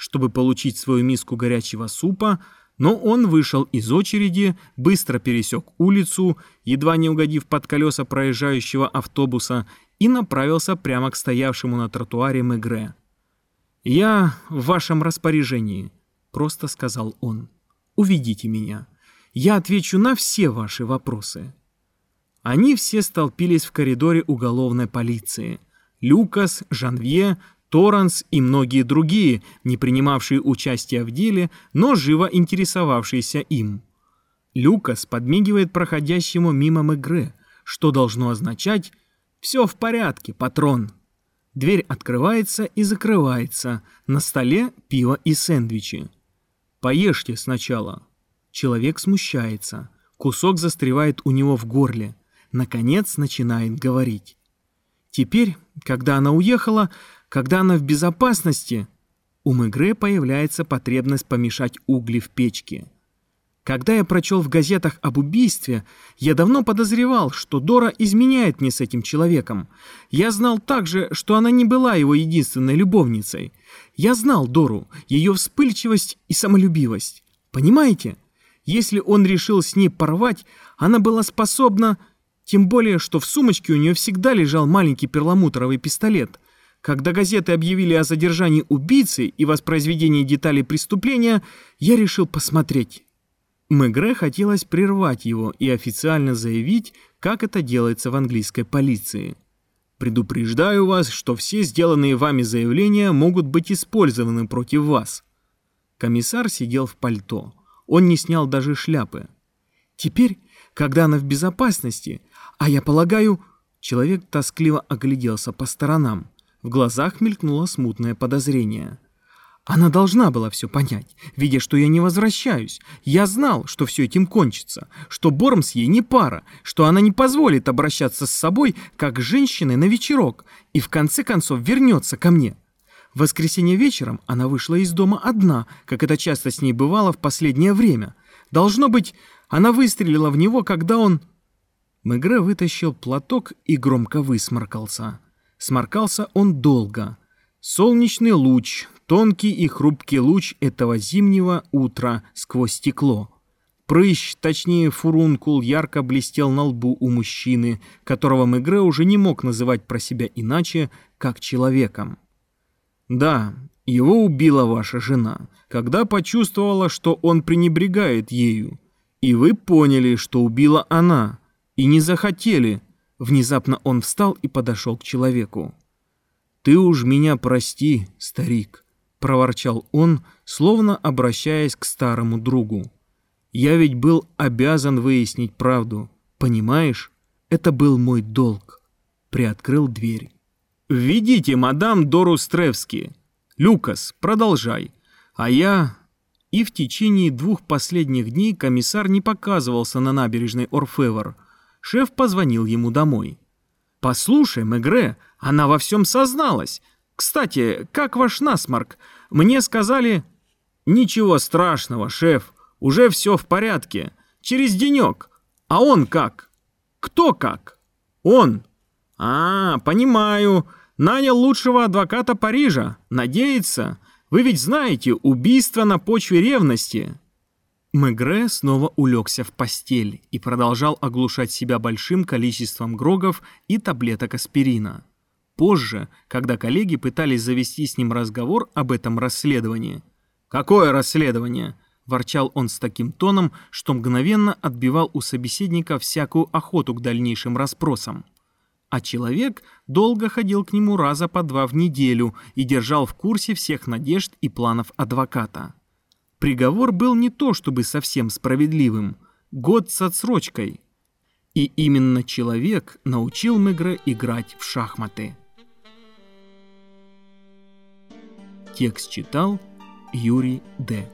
чтобы получить свою миску горячего супа, но он вышел из очереди, быстро пересек улицу, едва не угодив под колеса проезжающего автобуса, и направился прямо к стоявшему на тротуаре Мегре. «Я в вашем распоряжении», — просто сказал он. «Уведите меня. Я отвечу на все ваши вопросы». Они все столпились в коридоре уголовной полиции. Люкас, Жанвье, Торренс и многие другие, не принимавшие участия в деле, но живо интересовавшиеся им. Люкас подмигивает проходящему мимо Мегре, что должно означать «Все в порядке, патрон». Дверь открывается и закрывается, на столе пиво и сэндвичи. «Поешьте сначала». Человек смущается, кусок застревает у него в горле, наконец начинает говорить. Теперь, когда она уехала, когда она в безопасности, у Мегре появляется потребность помешать угли в печке. Когда я прочел в газетах об убийстве, я давно подозревал, что Дора изменяет мне с этим человеком. Я знал также, что она не была его единственной любовницей. Я знал Дору, ее вспыльчивость и самолюбивость. Понимаете? Если он решил с ней порвать, она была способна... Тем более, что в сумочке у нее всегда лежал маленький перламутровый пистолет. Когда газеты объявили о задержании убийцы и воспроизведении деталей преступления, я решил посмотреть. Мегре хотелось прервать его и официально заявить, как это делается в английской полиции. «Предупреждаю вас, что все сделанные вами заявления могут быть использованы против вас». Комиссар сидел в пальто. Он не снял даже шляпы. «Теперь, когда она в безопасности, а я полагаю...» Человек тоскливо огляделся по сторонам. В глазах мелькнуло смутное подозрение. Она должна была все понять, видя, что я не возвращаюсь. Я знал, что все этим кончится, что Бормс ей не пара, что она не позволит обращаться с собой, как женщины на вечерок, и в конце концов вернется ко мне. В воскресенье вечером она вышла из дома одна, как это часто с ней бывало в последнее время. Должно быть, она выстрелила в него, когда он... Мегре вытащил платок и громко высморкался. Сморкался он долго. Солнечный луч, тонкий и хрупкий луч этого зимнего утра сквозь стекло. Прыщ, точнее фурункул, ярко блестел на лбу у мужчины, которого Мегре уже не мог называть про себя иначе, как человеком. «Да, его убила ваша жена, когда почувствовала, что он пренебрегает ею. И вы поняли, что убила она, и не захотели, Внезапно он встал и подошел к человеку. «Ты уж меня прости, старик», — проворчал он, словно обращаясь к старому другу. «Я ведь был обязан выяснить правду, понимаешь? Это был мой долг». Приоткрыл дверь. «Введите мадам Дору Стревски. Люкас, продолжай. А я...» И в течение двух последних дней комиссар не показывался на набережной Орфевр — шеф позвонил ему домой. «Послушай, Мегре, она во всем созналась. Кстати, как ваш насморк? Мне сказали...» «Ничего страшного, шеф, уже все в порядке. Через денек. А он как?» «Кто как?» «Он». «А, понимаю. Нанял лучшего адвоката Парижа. Надеется. Вы ведь знаете, убийство на почве ревности». Мегре снова улегся в постель и продолжал оглушать себя большим количеством грогов и таблеток аспирина. Позже, когда коллеги пытались завести с ним разговор об этом расследовании. «Какое расследование?» – ворчал он с таким тоном, что мгновенно отбивал у собеседника всякую охоту к дальнейшим расспросам. А человек долго ходил к нему раза по два в неделю и держал в курсе всех надежд и планов адвоката. Приговор был не то чтобы совсем справедливым, год с отсрочкой. И именно человек научил Мегре играть в шахматы. Текст читал Юрий Д.